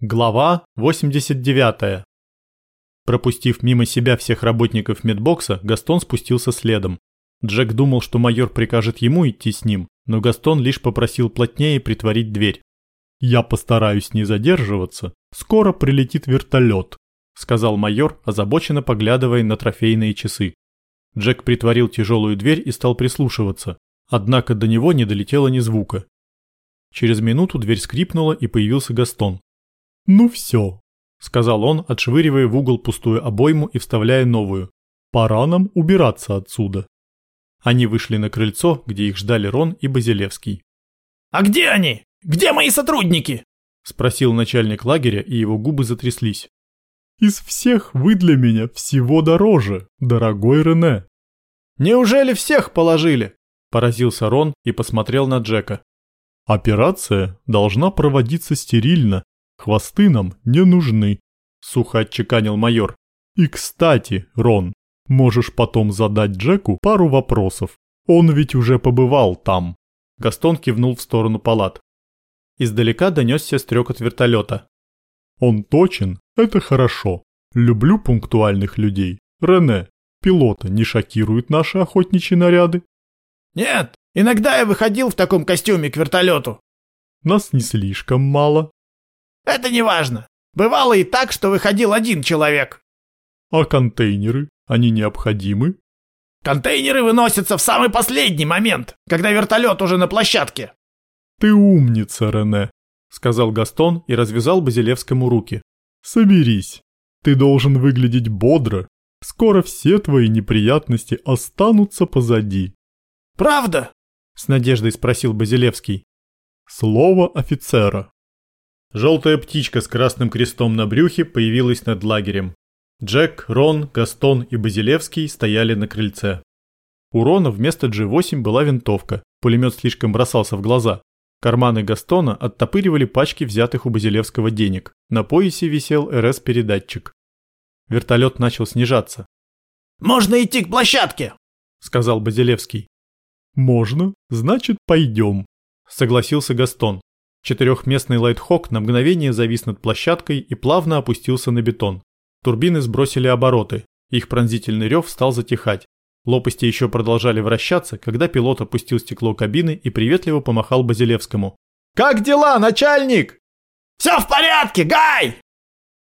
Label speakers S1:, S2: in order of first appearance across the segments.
S1: Глава 89. Пропустив мимо себя всех работников медбокса, Гастон спустился следом. Джек думал, что майор прикажет ему идти с ним, но Гастон лишь попросил плотнее притворить дверь. «Я постараюсь не задерживаться. Скоро прилетит вертолет», — сказал майор, озабоченно поглядывая на трофейные часы. Джек притворил тяжелую дверь и стал прислушиваться, однако до него не долетело ни звука. Через минуту дверь скрипнула и появился Гастон. «Ну все», — сказал он, отшвыривая в угол пустую обойму и вставляя новую. «Пора нам убираться отсюда». Они вышли на крыльцо, где их ждали Рон и Базилевский.
S2: «А где они? Где мои сотрудники?»
S1: — спросил начальник лагеря, и его губы затряслись. «Из всех вы для меня всего дороже, дорогой Рене».
S2: «Неужели всех положили?»
S1: — поразился Рон и посмотрел на Джека. «Операция должна проводиться стерильно Хвосты нам не нужны», — сухо отчеканил майор. «И кстати, Рон, можешь потом задать Джеку пару вопросов. Он ведь уже побывал там». Гастон кивнул в сторону палат. Издалека донесся стрекот вертолета. «Он точен, это хорошо. Люблю пунктуальных людей. Рене, пилота не шокируют наши охотничьи наряды?»
S2: «Нет, иногда я выходил в таком костюме к вертолету».
S1: «Нас не слишком мало»,
S2: это не важно. Бывало и так, что выходил один человек.
S1: А контейнеры, они необходимы?
S2: Контейнеры выносятся в самый последний момент, когда вертолет уже на площадке.
S1: Ты умница, Рене, сказал Гастон и развязал Базилевскому руки. Соберись. Ты должен выглядеть бодро. Скоро все твои неприятности останутся позади.
S2: Правда?
S1: С надеждой спросил Базилевский. Слово офицера. Желтая птичка с красным крестом на брюхе появилась над лагерем. Джек, Рон, Гастон и Базилевский стояли на крыльце. У Рона вместо G8 была винтовка, пулемет слишком бросался в глаза. Карманы Гастона оттопыривали пачки взятых у Базилевского денег. На поясе висел РС-передатчик. Вертолет начал снижаться.
S2: «Можно идти к площадке!» — сказал Базилевский.
S1: «Можно, значит, пойдем», — согласился Гастон. Четырехместный лайтхок на мгновение завис над площадкой и плавно опустился на бетон. Турбины сбросили обороты, их пронзительный рев стал затихать. Лопасти еще продолжали вращаться, когда пилот опустил стекло кабины и приветливо помахал Базилевскому.
S2: «Как дела, начальник?» «Все в порядке, Гай!»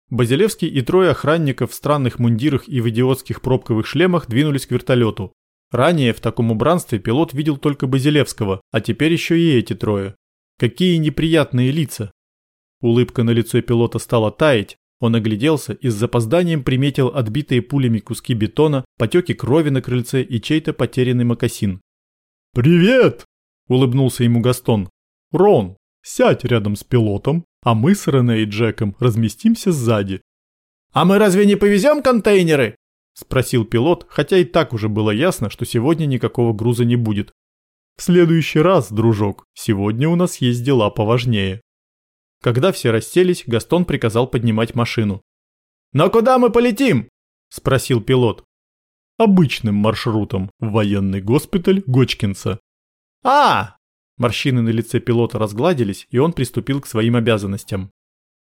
S1: Базилевский и трое охранников в странных мундирах и в идиотских пробковых шлемах двинулись к вертолету. Ранее в таком убранстве пилот видел только Базилевского, а теперь еще и эти трое. Какие неприятные лица. Улыбка на лице пилота стала таять, он огляделся и с запозданием приметил отбитые пулями куски бетона, потеки крови на крыльце и чей-то потерянный мокасин. «Привет!» – улыбнулся ему Гастон. «Рон, сядь рядом с пилотом, а мы с Рене и Джеком разместимся сзади».
S2: «А мы разве не повезем контейнеры?»
S1: – спросил пилот, хотя и так уже было ясно, что сегодня никакого груза не будет. В следующий раз, дружок, сегодня у нас есть дела поважнее. Когда все расселись, Гастон приказал поднимать машину.
S2: «Но куда мы полетим?» – спросил пилот.
S1: «Обычным маршрутом в военный госпиталь Гочкинса».
S2: «А!»
S1: Морщины на лице пилота разгладились, и он приступил к своим обязанностям.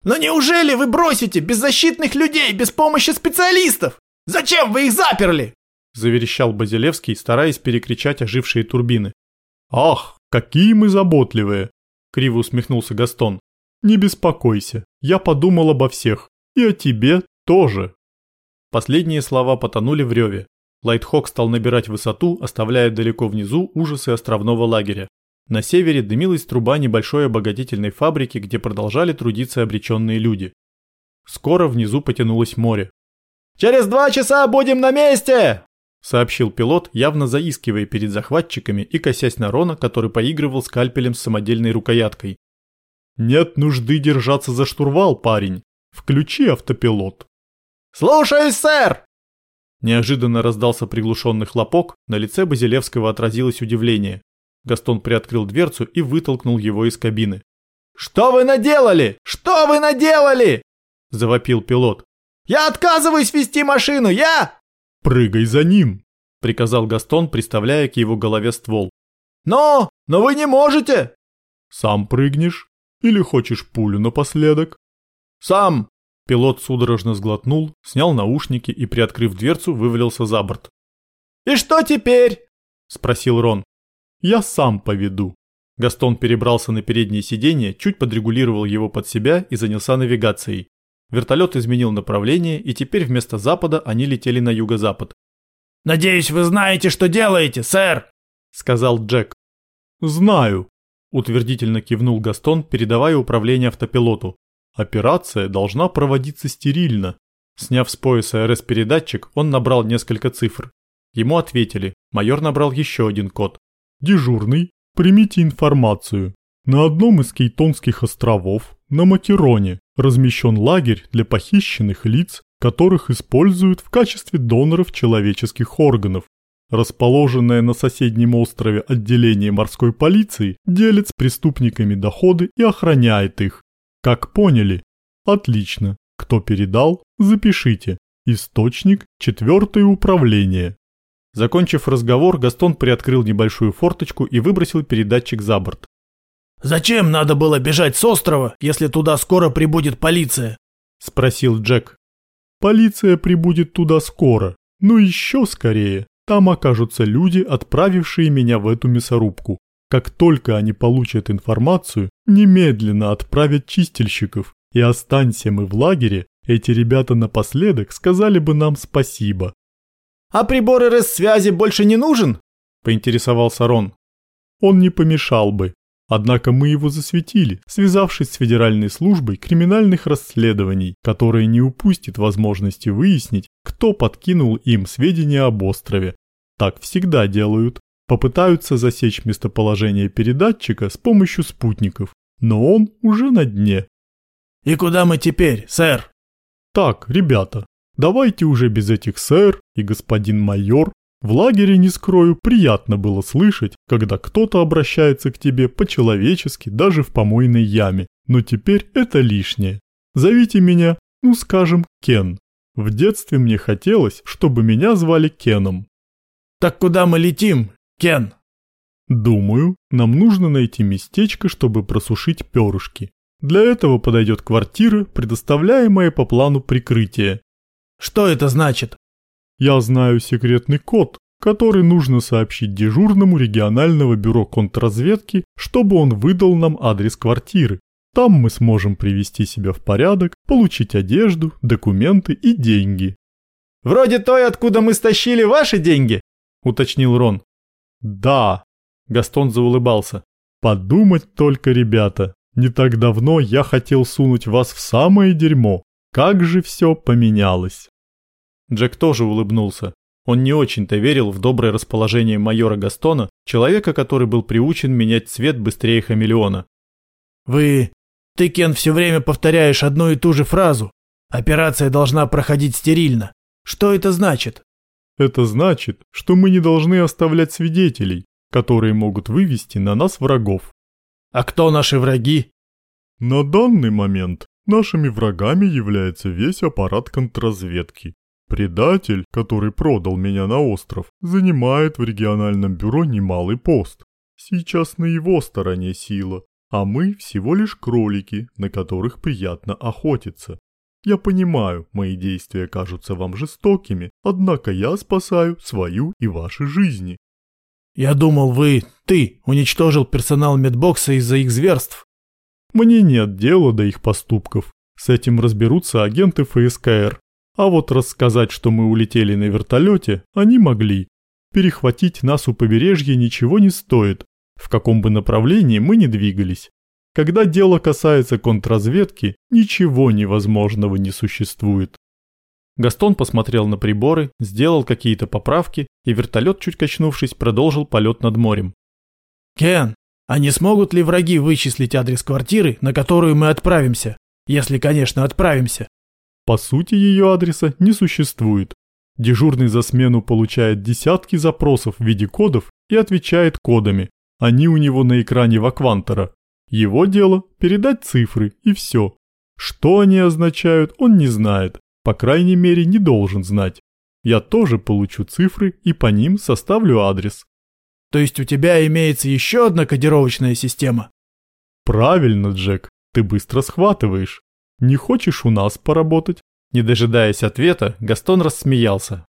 S2: «Но неужели вы бросите беззащитных людей без помощи специалистов? Зачем вы их заперли?»
S1: Заверещал Базилевский, стараясь перекричать ожившие турбины. «Ах, какие мы заботливые!» – криво усмехнулся Гастон. «Не беспокойся, я подумал обо всех, и о тебе тоже». Последние слова потонули в реве. Лайтхок стал набирать высоту, оставляя далеко внизу ужасы островного лагеря. На севере дымилась труба небольшой обогатительной фабрики, где продолжали трудиться обреченные люди. Скоро внизу потянулось море.
S2: «Через два часа будем на месте!»
S1: Сообщил пилот, явно заискивая перед захватчиками и косясь на Рона, который поигрывал скальпелем с самодельной рукояткой. «Нет нужды держаться за штурвал, парень. Включи автопилот».
S2: «Слушаюсь, сэр!»
S1: Неожиданно раздался приглушенный хлопок, на лице Базилевского отразилось удивление. Гастон приоткрыл дверцу и вытолкнул его из кабины.
S2: «Что вы наделали? Что вы наделали?» – завопил пилот. «Я отказываюсь вести машину, я...»
S1: «Прыгай за ним!» – приказал Гастон, приставляя к его голове ствол.
S2: «Но! Но вы не можете!»
S1: «Сам прыгнешь? Или хочешь пулю напоследок?»
S2: Сам.
S1: Пилот судорожно сглотнул, снял наушники и, приоткрыв дверцу, вывалился за борт.
S2: «И что теперь?»
S1: – спросил Рон. «Я сам поведу». Гастон перебрался на переднее сиденье, чуть подрегулировал его под себя и занялся навигацией. Вертолет изменил направление, и теперь вместо запада они летели на юго-запад.
S2: «Надеюсь, вы знаете, что делаете, сэр!» – сказал Джек.
S1: «Знаю», – утвердительно кивнул Гастон, передавая управление автопилоту. «Операция должна проводиться стерильно». Сняв с пояса РС-передатчик, он набрал несколько цифр. Ему ответили. Майор набрал еще один код. «Дежурный, примите информацию. На одном из Кейтонских островов, на Макероне, размещен лагерь для похищенных лиц, которых используют в качестве доноров человеческих органов. Расположенное на соседнем острове отделение морской полиции делит с преступниками доходы и охраняет их. Как поняли? Отлично. Кто передал, запишите. Источник – четвертое управление. Закончив разговор, Гастон приоткрыл небольшую форточку и выбросил передатчик за борт.
S2: «Зачем надо было бежать с острова, если туда скоро прибудет полиция?» – спросил Джек.
S1: «Полиция прибудет туда скоро, но еще скорее. Там окажутся люди, отправившие меня в эту мясорубку. Как только они получат информацию, немедленно отправят чистильщиков. И останься мы в лагере, эти ребята напоследок сказали бы нам спасибо.
S2: «А прибор РС-связи больше не нужен?» – поинтересовался Рон.
S1: «Он не помешал бы. Однако мы его засветили, связавшись с Федеральной службой криминальных расследований, которая не упустит возможности выяснить, кто подкинул им сведения об острове. Так всегда делают. Попытаются засечь местоположение передатчика с помощью спутников, но он уже на дне.
S2: «И куда мы теперь, сэр?»
S1: «Так, ребята, Давайте уже без этих сэр и господин майор. В лагере, не скрою, приятно было слышать, когда кто-то обращается к тебе по-человечески даже в помойной яме. Но теперь это лишнее. Зовите меня, ну скажем, Кен. В детстве мне хотелось, чтобы меня звали Кеном.
S2: Так куда мы летим, Кен?
S1: Думаю, нам нужно найти местечко, чтобы просушить перышки. Для этого подойдет квартира, предоставляемая по плану прикрытия.
S2: Что это значит?
S1: Я знаю секретный код, который нужно сообщить дежурному регионального бюро контрразведки, чтобы он выдал нам адрес квартиры. Там мы сможем привести себя в порядок, получить одежду, документы и деньги.
S2: «Вроде той, откуда мы стащили ваши деньги?» – уточнил Рон.
S1: «Да», – Гастон заулыбался. «Подумать только, ребята, не так давно я хотел сунуть вас в самое дерьмо. Как же все поменялось!»
S2: Джек тоже улыбнулся. Он не очень-то верил в доброе расположение майора Гастона, человека, который был приучен менять цвет быстрее хамелеона. «Вы... Ты, Кен, все время повторяешь одну и ту же фразу. Операция должна проходить стерильно. Что это значит?»
S1: «Это значит, что мы не должны оставлять свидетелей, которые могут вывести на нас врагов».
S2: «А кто наши враги?»
S1: «На данный момент нашими врагами является весь аппарат контрразведки. Предатель, который продал меня на остров, занимает в региональном бюро немалый пост. Сейчас на его стороне сила, а мы всего лишь кролики, на которых приятно охотиться. Я понимаю, мои действия кажутся вам жестокими, однако я спасаю свою и ваши жизни.
S2: Я думал, вы, ты, уничтожил персонал медбокса из-за их зверств.
S1: Мне нет дела до их поступков. С этим разберутся агенты ФСКР. А вот рассказать, что мы улетели на вертолете, они могли. Перехватить нас у побережья ничего не стоит, в каком бы направлении мы ни двигались. Когда дело касается контрразведки, ничего невозможного не существует. Гастон посмотрел на приборы, сделал какие-то поправки, и вертолет, чуть качнувшись, продолжил полет над морем.
S2: «Кен, а не смогут ли враги вычислить адрес квартиры, на которую мы отправимся? Если, конечно, отправимся.
S1: По сути, ее адреса не существует. Дежурный за смену получает десятки запросов в виде кодов и отвечает кодами. Они у него на экране ваквантора. Его дело – передать цифры и все. Что они означают, он не знает. По крайней мере, не должен знать. Я тоже получу цифры и по ним составлю адрес.
S2: То есть у тебя имеется еще одна кодировочная система?
S1: Правильно, Джек, ты быстро схватываешь. Не хочешь у нас поработать?» Не дожидаясь ответа, Гастон рассмеялся.